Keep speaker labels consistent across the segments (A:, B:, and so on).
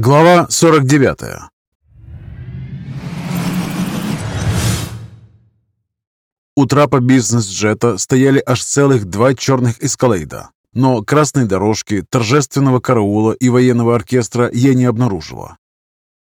A: Глава 49 У трапа бизнес-джета стояли аж целых два черных эскалейда, но красной дорожки, торжественного караула и военного оркестра я не обнаружила.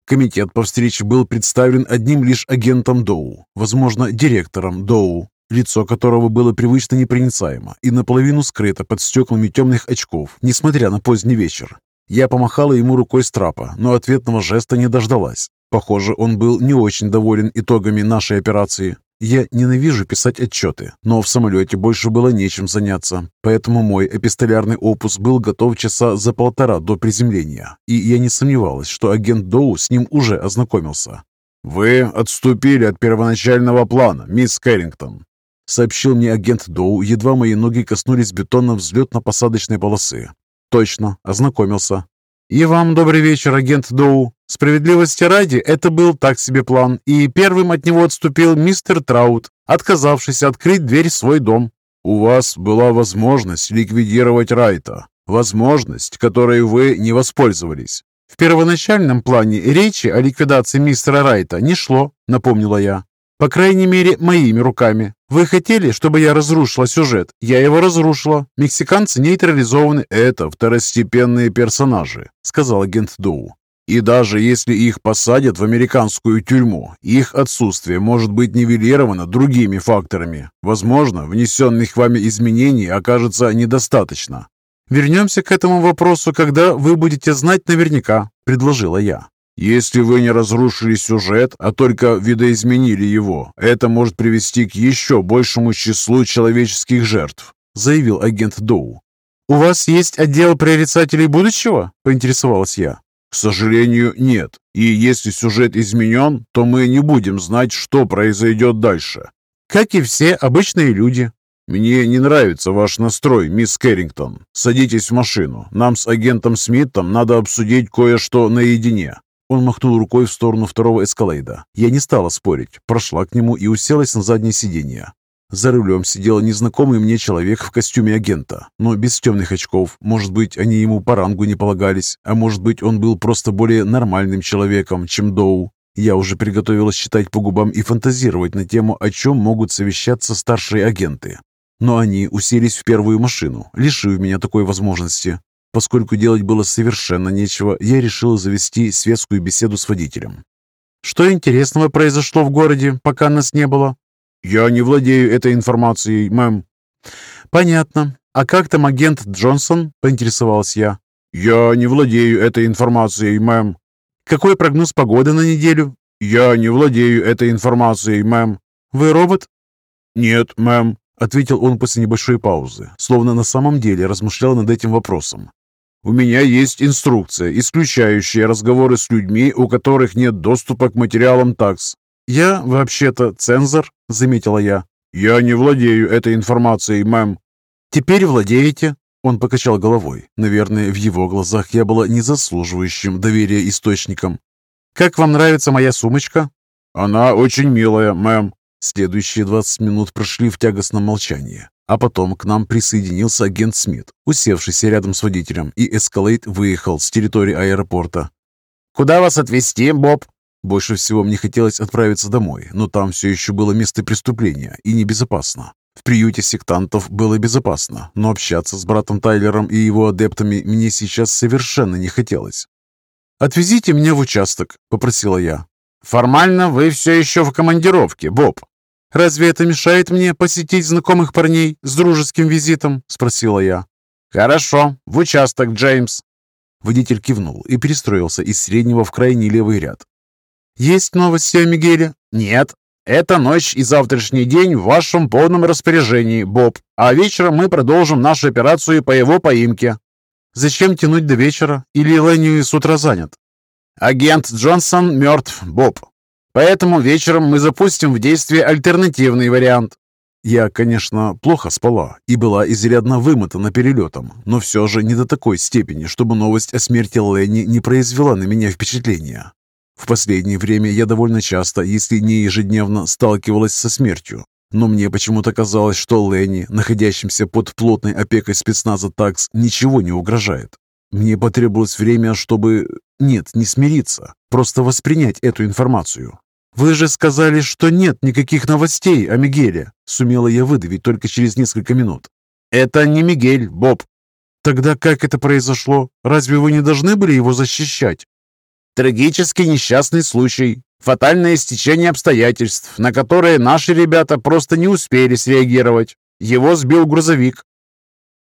A: Комитет по встрече был представлен одним лишь агентом Доу, возможно, директором Доу, лицо которого было привычно непроницаемо и наполовину скрыто под стеклами темных очков, несмотря на поздний вечер. Я помахала ему рукой с трапа, но ответного жеста не дождалась. Похоже, он был не очень доволен итогами нашей операции. Я ненавижу писать отчеты, но в самолете больше было нечем заняться, поэтому мой эпистолярный опус был готов часа за полтора до приземления, и я не сомневалась, что агент Доу с ним уже ознакомился. «Вы отступили от первоначального плана, мисс Кэррингтон», сообщил мне агент Доу, едва мои ноги коснулись бетонно взлетно-посадочной полосы. Точно, ознакомился. И вам добрый вечер, агент Доу. Справедливости ради, это был так себе план, и первым от него отступил мистер Траут, отказавшись открыть дверь в свой дом. У вас была возможность ликвидировать Райта, возможность, которой вы не воспользовались. В первоначальном плане речи о ликвидации мистера Райта не шло, напомнила я. По крайней мере, моими руками. Вы хотели, чтобы я разрушила сюжет? Я его разрушила. Мексиканцы нейтрализованы. Это второстепенные персонажи, сказал агент Доу. И даже если их посадят в американскую тюрьму, их отсутствие может быть нивелировано другими факторами. Возможно, внесенных вами изменений окажется недостаточно. «Вернемся к этому вопросу, когда вы будете знать наверняка», – предложила я. Если вы не разрушили сюжет, а только видоизменили его, это может привести к еще большему числу человеческих жертв», заявил агент Доу. «У вас есть отдел прорицателей будущего?» – поинтересовалась я. «К сожалению, нет. И если сюжет изменен, то мы не будем знать, что произойдет дальше». «Как и все обычные люди». «Мне не нравится ваш настрой, мисс Кэррингтон. Садитесь в машину. Нам с агентом Смитом надо обсудить кое-что наедине». Он махнул рукой в сторону второго эскалейда. Я не стала спорить, прошла к нему и уселась на заднее сиденье. За рулем сидел незнакомый мне человек в костюме агента, но без темных очков. Может быть, они ему по рангу не полагались, а может быть, он был просто более нормальным человеком, чем Доу. Я уже приготовилась читать по губам и фантазировать на тему, о чем могут совещаться старшие агенты. Но они уселись в первую машину, лишив меня такой возможности. Поскольку делать было совершенно нечего, я решил завести светскую беседу с водителем. «Что интересного произошло в городе, пока нас не было?» «Я не владею этой информацией, мэм». «Понятно. А как там агент Джонсон?» – поинтересовался я. «Я не владею этой информацией, мэм». «Какой прогноз погоды на неделю?» «Я не владею этой информацией, мэм». «Вы робот?» «Нет, мэм», — ответил он после небольшой паузы, словно на самом деле размышлял над этим вопросом. У меня есть инструкция, исключающая разговоры с людьми, у которых нет доступа к материалам ТАКС. Я вообще-то цензор, заметила я. Я не владею этой информацией, мэм. Теперь владеете? Он покачал головой. Наверное, в его глазах я была незаслуживающим доверия источником. «Как вам нравится моя сумочка?» «Она очень милая, мэм». Следующие 20 минут прошли в тягостном молчании. А потом к нам присоединился агент Смит, усевшийся рядом с водителем, и эскалейт выехал с территории аэропорта. «Куда вас отвезти, Боб?» Больше всего мне хотелось отправиться домой, но там все еще было место преступления и небезопасно. В приюте сектантов было безопасно, но общаться с братом Тайлером и его адептами мне сейчас совершенно не хотелось. «Отвезите меня в участок», — попросила я. «Формально вы все еще в командировке, Боб», «Разве это мешает мне посетить знакомых парней с дружеским визитом?» – спросила я. «Хорошо, в участок, Джеймс». Водитель кивнул и перестроился из среднего в крайний левый ряд. «Есть новости о Мигеле?» «Нет. Эта ночь и завтрашний день в вашем полном распоряжении, Боб, а вечером мы продолжим нашу операцию по его поимке». «Зачем тянуть до вечера? Или Ленни с утра занят?» «Агент Джонсон мертв, Боб. Поэтому вечером мы запустим в действие альтернативный вариант. Я, конечно, плохо спала и была изрядно вымотана перелетом, но все же не до такой степени, чтобы новость о смерти Ленни не произвела на меня впечатления. В последнее время я довольно часто, если не ежедневно, сталкивалась со смертью. Но мне почему-то казалось, что Ленни, находящимся под плотной опекой спецназа ТАКС, ничего не угрожает. Мне потребовалось время, чтобы... Нет, не смириться, просто воспринять эту информацию. «Вы же сказали, что нет никаких новостей о Мигеле», сумела я выдавить только через несколько минут. «Это не Мигель, Боб». «Тогда как это произошло? Разве вы не должны были его защищать?»
B: «Трагический несчастный случай. Фатальное стечение обстоятельств, на которые наши ребята просто не успели среагировать. Его сбил грузовик.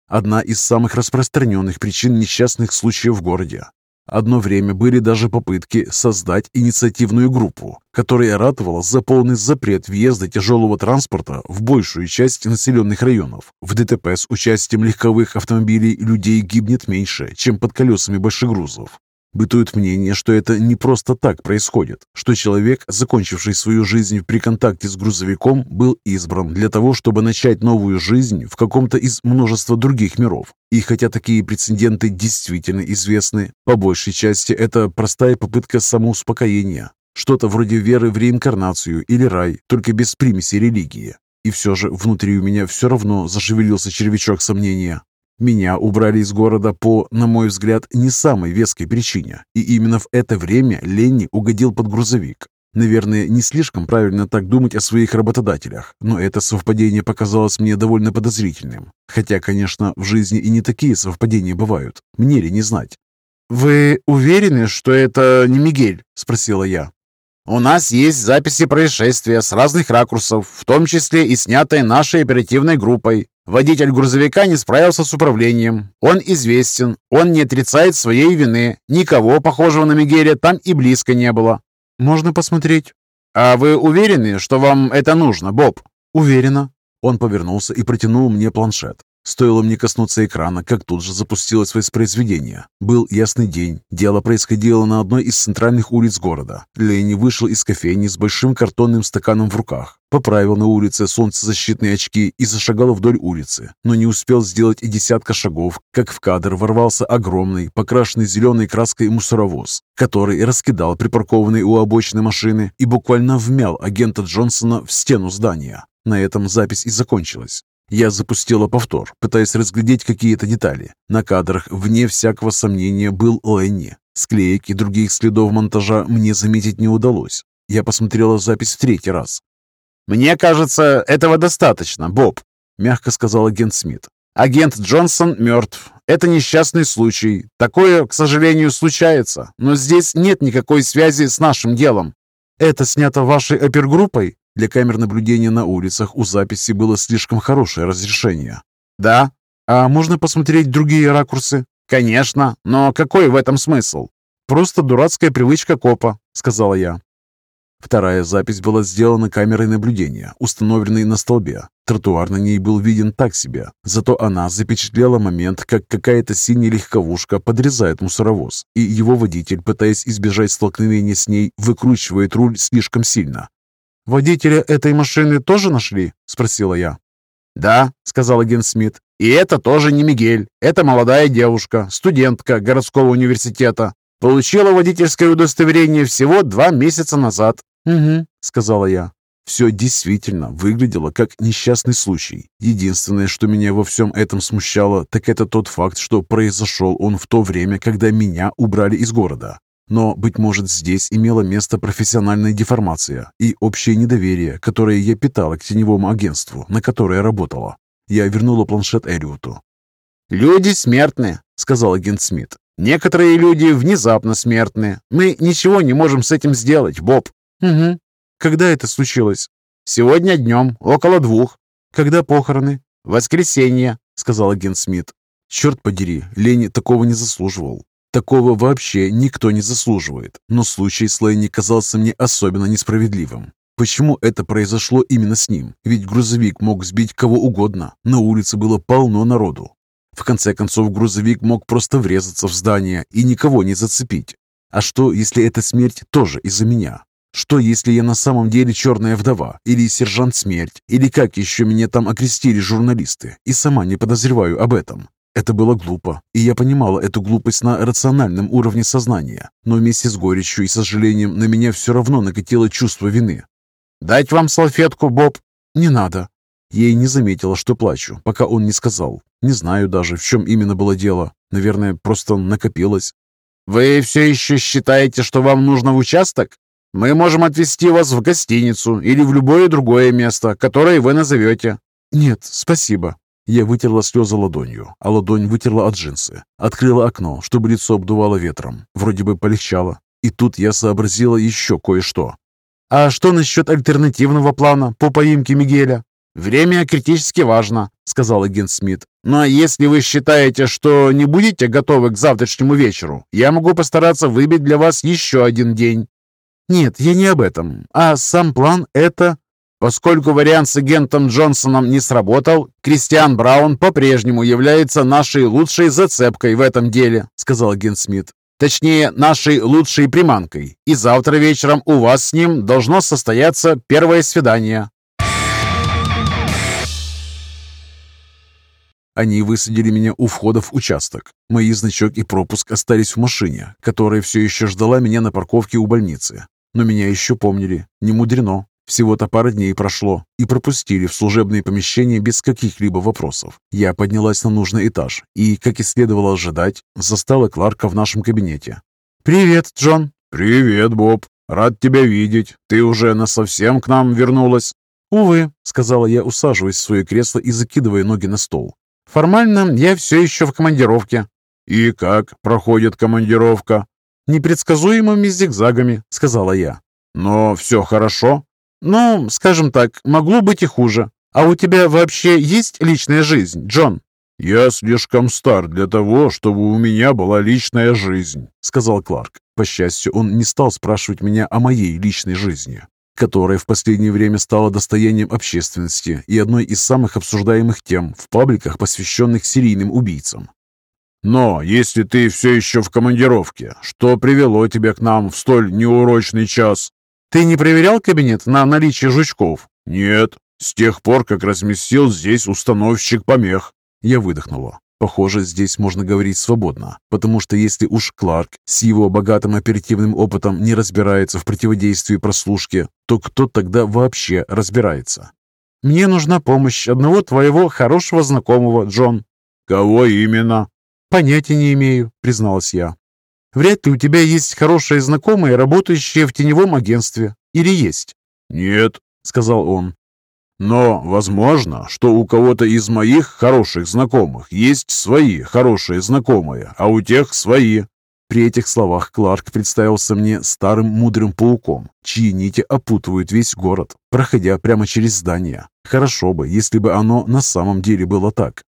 A: Одна из самых распространенных причин несчастных случаев в городе. Одно время были даже попытки создать инициативную группу, которая ратовала за полный запрет въезда тяжелого транспорта в большую часть населенных районов. В ДТП с участием легковых автомобилей людей гибнет меньше, чем под колесами большегрузов. Бытует мнение, что это не просто так происходит, что человек, закончивший свою жизнь при контакте с грузовиком, был избран для того, чтобы начать новую жизнь в каком-то из множества других миров. И хотя такие прецеденты действительно известны, по большей части это простая попытка самоуспокоения, что-то вроде веры в реинкарнацию или рай, только без примеси религии. И все же внутри у меня все равно зашевелился червячок сомнения. Меня убрали из города по, на мой взгляд, не самой веской причине. И именно в это время Ленни угодил под грузовик. Наверное, не слишком правильно так думать о своих работодателях, но это совпадение показалось мне довольно подозрительным. Хотя, конечно, в жизни и не такие совпадения бывают. Мне ли не знать?
B: «Вы уверены, что это не Мигель?» – спросила я. «У нас есть записи происшествия с разных ракурсов, в том числе и снятые нашей оперативной группой. Водитель грузовика не справился с управлением. Он известен, он не отрицает своей вины. Никого похожего на Мигеля там и близко не было.
A: Можно посмотреть?
B: А вы уверены, что вам это нужно, Боб?
A: Уверена. Он повернулся и протянул мне планшет. Стоило мне коснуться экрана, как тут же запустилось воспроизведение. Был ясный день. Дело происходило на одной из центральных улиц города. Ленни вышел из кофейни с большим картонным стаканом в руках, поправил на улице солнцезащитные очки и зашагал вдоль улицы, но не успел сделать и десятка шагов, как в кадр ворвался огромный, покрашенный зеленой краской мусоровоз, который раскидал припаркованные у обочины машины и буквально вмял агента Джонсона в стену здания. На этом запись и закончилась. Я запустила повтор, пытаясь разглядеть какие-то детали. На кадрах, вне всякого сомнения, был Ленни. Склеек и других следов монтажа мне заметить не удалось. Я посмотрела запись в третий раз.
B: «Мне кажется, этого достаточно, Боб», — мягко сказал агент Смит. «Агент Джонсон мертв. Это несчастный случай. Такое, к сожалению, случается. Но здесь нет никакой связи с нашим делом».
A: «Это снято вашей опергруппой?» Для камер наблюдения на улицах у записи было слишком хорошее разрешение.
B: «Да.
A: А можно посмотреть другие ракурсы?»
B: «Конечно. Но какой в этом смысл?»
A: «Просто дурацкая привычка копа», — сказала я. Вторая запись была сделана камерой наблюдения, установленной на столбе. Тротуар на ней был виден так себе, зато она запечатлела момент, как какая-то синяя легковушка подрезает мусоровоз, и его водитель, пытаясь избежать столкновения с ней, выкручивает руль слишком сильно, «Водителя этой машины тоже нашли?» – спросила я.
B: «Да», – сказал агент Смит. «И это тоже не Мигель. Это молодая девушка, студентка городского университета. Получила водительское удостоверение всего два месяца назад».
A: «Угу», – сказала я. Все действительно выглядело как несчастный случай. Единственное, что меня во всем этом смущало, так это тот факт, что произошел он в то время, когда меня убрали из города. Но, быть может, здесь имела место профессиональная деформация и общее недоверие, которое я питала к теневому агентству, на которое работала. Я вернула планшет Элиоту.
B: «Люди смертны», — сказал агент Смит. «Некоторые люди внезапно смертны. Мы ничего не можем с этим сделать, Боб».
A: «Угу. Когда это случилось?»
B: «Сегодня днем, около двух».
A: «Когда похороны?»
B: «Воскресенье», — сказал агент Смит.
A: Черт подери, Лени такого не заслуживал. Такого вообще никто не заслуживает, но случай с Ленни казался мне особенно несправедливым. Почему это произошло именно с ним? Ведь грузовик мог сбить кого угодно, на улице было полно народу. В конце концов, грузовик мог просто врезаться в здание и никого не зацепить. А что, если эта смерть тоже из-за меня? Что, если я на самом деле черная вдова, или сержант смерть, или как еще меня там окрестили журналисты, и сама не подозреваю об этом? Это было глупо, и я понимала эту глупость на рациональном уровне сознания, но вместе с горечью и сожалением на меня все равно накатило чувство вины.
B: «Дать вам салфетку, Боб?»
A: «Не надо». Я и не заметила, что плачу, пока он не сказал. Не знаю даже, в чем именно было дело. Наверное, просто накопилось.
B: Вы все еще считаете, что вам нужно в участок? Мы можем отвезти вас в гостиницу или в любое другое место, которое вы назовете».
A: «Нет, спасибо». Я вытерла слезы ладонью, а ладонь вытерла от джинсы. Открыла окно, чтобы лицо обдувало ветром. Вроде бы полегчало. И тут я сообразила еще кое-что.
B: «А что насчет альтернативного плана по поимке Мигеля?» «Время критически важно», — сказал агент Смит. «Но если вы считаете, что не будете готовы к завтрашнему вечеру, я могу постараться выбить для вас еще один день».
A: «Нет, я не об этом. А сам план — это...»
B: Поскольку вариант с агентом Джонсоном не сработал, Кристиан Браун по-прежнему является нашей лучшей зацепкой в этом деле», — сказал агент Смит. Точнее, нашей лучшей приманкой. И завтра вечером у вас с ним должно состояться первое свидание.
A: Они высадили меня у входа в участок. Мои значок и пропуск остались в машине, которая все еще ждала меня на парковке у больницы. Но меня еще помнили. Не мудрено. Всего-то пара дней прошло, и пропустили в служебные помещения без каких-либо вопросов. Я поднялась на нужный этаж и, как и следовало ожидать, застала Кларка в нашем кабинете. «Привет, Джон!»
C: «Привет, Боб! Рад тебя видеть. Ты уже насовсем к нам вернулась?»
A: «Увы», — сказала я, усаживаясь в свое кресло и закидывая ноги на стол.
B: «Формально я все еще в командировке».
C: «И как проходит командировка?»
A: «Непредсказуемыми зигзагами», — сказала я.
C: «Но все хорошо?»
B: Ну, скажем так, могло быть и хуже. А у тебя вообще есть личная жизнь, Джон?
C: «Я слишком стар для того, чтобы у меня была личная жизнь», —
A: сказал Кларк. По счастью, он не стал спрашивать меня о моей личной жизни, которая в последнее время стала достоянием общественности и одной из самых обсуждаемых тем в пабликах, посвященных серийным убийцам.
C: «Но если ты все еще в командировке, что привело тебя к нам в столь неурочный час?»
B: Ты не проверял кабинет на наличие жучков?
C: Нет, с тех пор, как разместил здесь установщик помех.
A: Я выдохнула. Похоже, здесь можно говорить свободно, потому что если уж Кларк с его богатым оперативным опытом не разбирается в противодействии прослушке, то кто тогда вообще разбирается?
B: «Мне нужна помощь одного твоего хорошего знакомого, Джон».
C: «Кого именно?»
B: «Понятия не имею», — призналась я. Вряд ли у тебя есть хорошие знакомые, работающие в теневом агентстве. Или есть?»
C: «Нет», — сказал он. «Но возможно, что у кого-то из моих хороших знакомых есть свои хорошие знакомые, а у тех свои».
A: При этих словах Кларк представился мне старым мудрым пауком, чьи нити опутывают весь город, проходя прямо через здание. Хорошо бы, если бы оно на самом деле было так.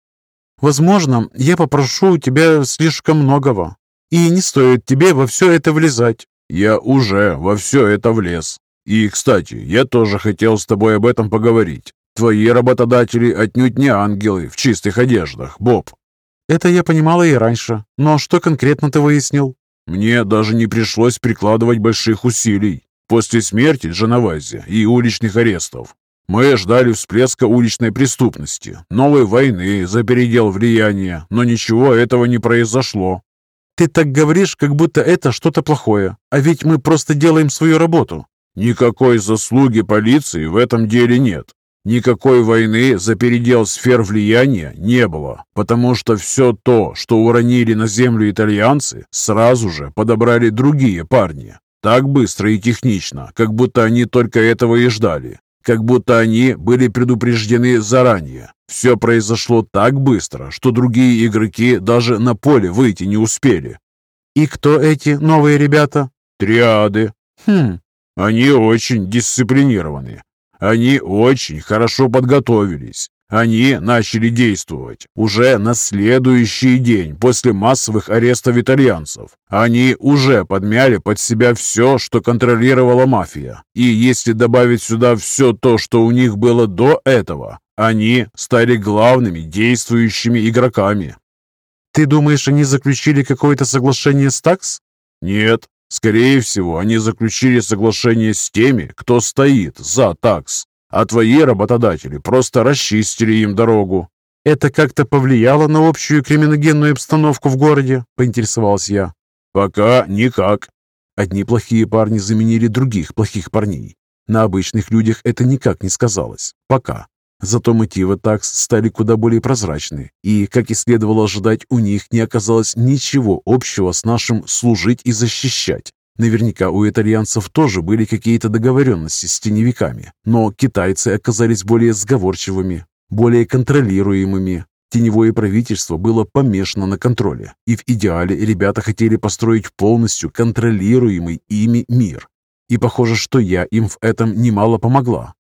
B: «Возможно, я попрошу у тебя слишком многого. И не стоит тебе во все это влезать.
C: Я уже во все это влез. И, кстати, я тоже хотел с тобой об этом поговорить. Твои работодатели отнюдь не ангелы в чистых одеждах, Боб.
B: Это я понимала и раньше. Но что конкретно ты выяснил?
C: Мне даже не пришлось прикладывать больших усилий. После смерти Джанавази и уличных арестов мы ждали всплеска уличной преступности, новой войны за передел влияния, но ничего этого не произошло.
B: Ты так говоришь, как будто это что-то плохое. А ведь мы просто делаем свою работу.
C: Никакой заслуги полиции в этом деле нет. Никакой войны за передел сфер влияния не было, потому что все то, что уронили на землю итальянцы, сразу же подобрали другие парни. Так быстро и технично, как будто они только этого и ждали как будто они были предупреждены заранее. Все произошло так быстро, что другие игроки даже на поле выйти не успели.
B: «И кто эти новые ребята?»
C: «Триады».
B: «Хм».
C: «Они очень дисциплинированы. Они очень хорошо подготовились. Они начали действовать уже на следующий день после массовых арестов итальянцев. Они уже подмяли под себя все, что контролировала мафия. И если добавить сюда все то, что у них было до этого, они стали главными действующими игроками.
B: Ты думаешь, они заключили какое-то соглашение с ТАКС?
C: Нет. Скорее всего, они заключили соглашение с теми, кто стоит за ТАКС а твои работодатели просто расчистили им дорогу».
B: «Это как-то повлияло на общую криминогенную обстановку в городе?» – поинтересовался я.
C: «Пока никак».
A: Одни плохие парни заменили других плохих парней. На обычных людях это никак не сказалось. Пока. Зато мотивы такс стали куда более прозрачны, и, как и следовало ожидать, у них не оказалось ничего общего с нашим «служить и защищать». Наверняка у итальянцев тоже были какие-то договоренности с теневиками, но китайцы оказались более сговорчивыми, более контролируемыми. Теневое правительство было помешано на контроле, и в идеале ребята хотели построить полностью контролируемый ими мир. И похоже, что я им в этом немало помогла.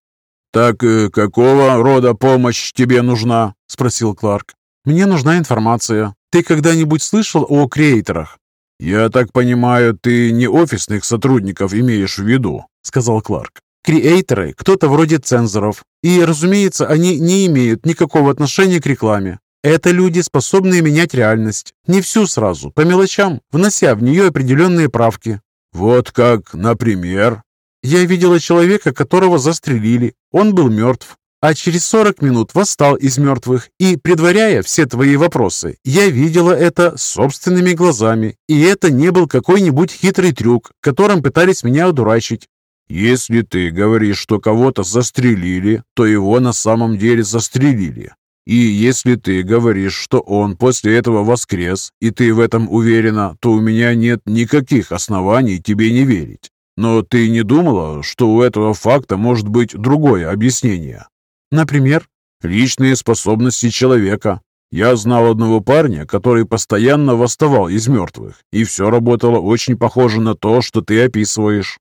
C: «Так э, какого рода помощь тебе нужна?» – спросил Кларк.
A: «Мне нужна информация. Ты когда-нибудь слышал о креаторах?»
C: «Я так понимаю, ты не офисных сотрудников имеешь в виду?»
A: — сказал Кларк. «Креаторы — кто-то вроде цензоров. И, разумеется, они не имеют никакого отношения к рекламе. Это люди, способные менять реальность. Не всю сразу, по мелочам, внося в нее определенные правки».
C: «Вот как, например?»
A: «Я видела человека, которого застрелили. Он был мертв а через 40 минут восстал из мертвых, и, предваряя все твои вопросы, я видела это собственными глазами, и это не был какой-нибудь хитрый трюк, которым пытались меня одурачить.
C: Если ты говоришь, что кого-то застрелили, то его на самом деле застрелили. И если ты говоришь, что он после этого воскрес, и ты в этом уверена, то у меня нет никаких оснований тебе не верить. Но ты не думала, что у этого факта может быть другое объяснение?
A: Например,
C: личные способности человека. Я знал одного парня, который постоянно восставал из мертвых, и все работало очень похоже на то, что ты описываешь.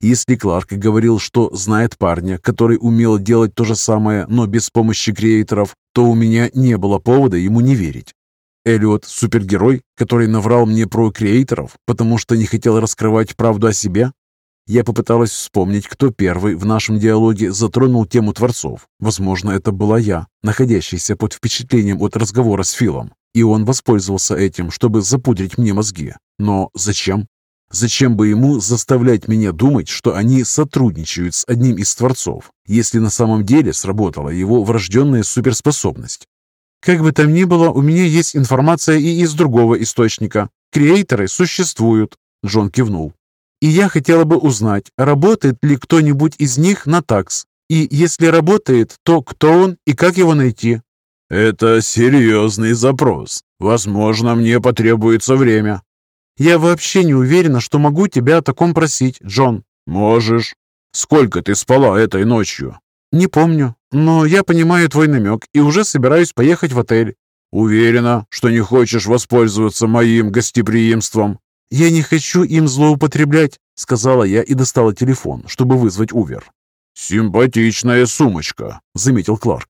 A: Если Кларк говорил, что знает парня, который умел делать то же самое, но без помощи креаторов, то у меня не было повода ему не верить. Эллиот – супергерой, который наврал мне про креаторов, потому что не хотел раскрывать правду о себе? Я попыталась вспомнить, кто первый в нашем диалоге затронул тему творцов. Возможно, это была я, находящаяся под впечатлением от разговора с Филом. И он воспользовался этим, чтобы запудрить мне мозги. Но зачем? Зачем бы ему заставлять меня думать, что они сотрудничают с одним из творцов, если на самом деле сработала его врожденная суперспособность? Как бы там ни было, у меня есть информация и из другого источника. Креаторы существуют. Джон кивнул. И я хотела бы узнать, работает ли кто-нибудь из них на такс. И если работает, то кто он и как его найти?
C: Это серьезный запрос. Возможно, мне потребуется время.
A: Я вообще не уверена, что могу тебя о таком просить, Джон.
C: Можешь. Сколько ты спала этой ночью?
A: Не помню, но я понимаю твой намек и уже собираюсь поехать в отель.
C: Уверена, что не хочешь воспользоваться моим гостеприимством?
A: «Я не хочу им злоупотреблять», — сказала я и достала телефон, чтобы вызвать Увер.
C: «Симпатичная сумочка», — заметил Кларк.